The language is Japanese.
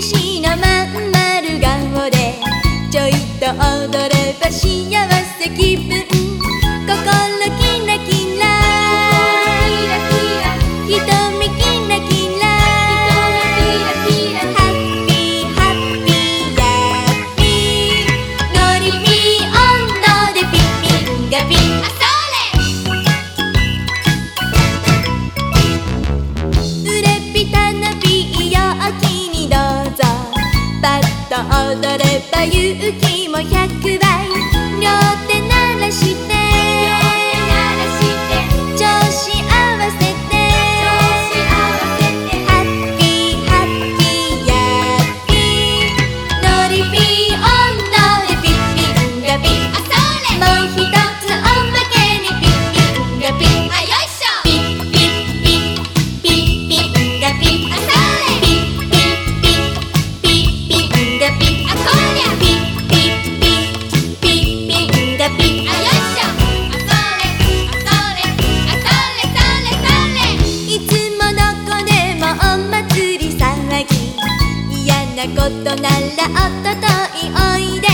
しまんまる顔で。ちょいと踊れば幸せ気分。踊れば勇気も100なことならおとといおいで」